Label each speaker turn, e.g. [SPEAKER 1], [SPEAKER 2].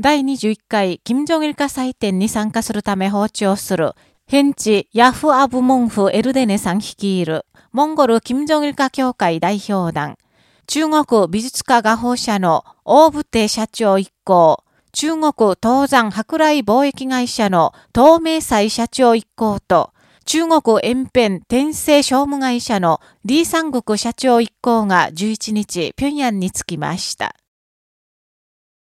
[SPEAKER 1] 第21回金正日化祭典に参加するため訪朝する、ヘチヤフアブモンフエルデネさん率いる、モンゴル金正日化協会代表団、中国美術家画報社の大ブ邸社長一行、中国東山舶来貿易会社の東明祭社長一行と、中国延辺天聖商務会社の李三国社長一行が11日、平壌に着きました。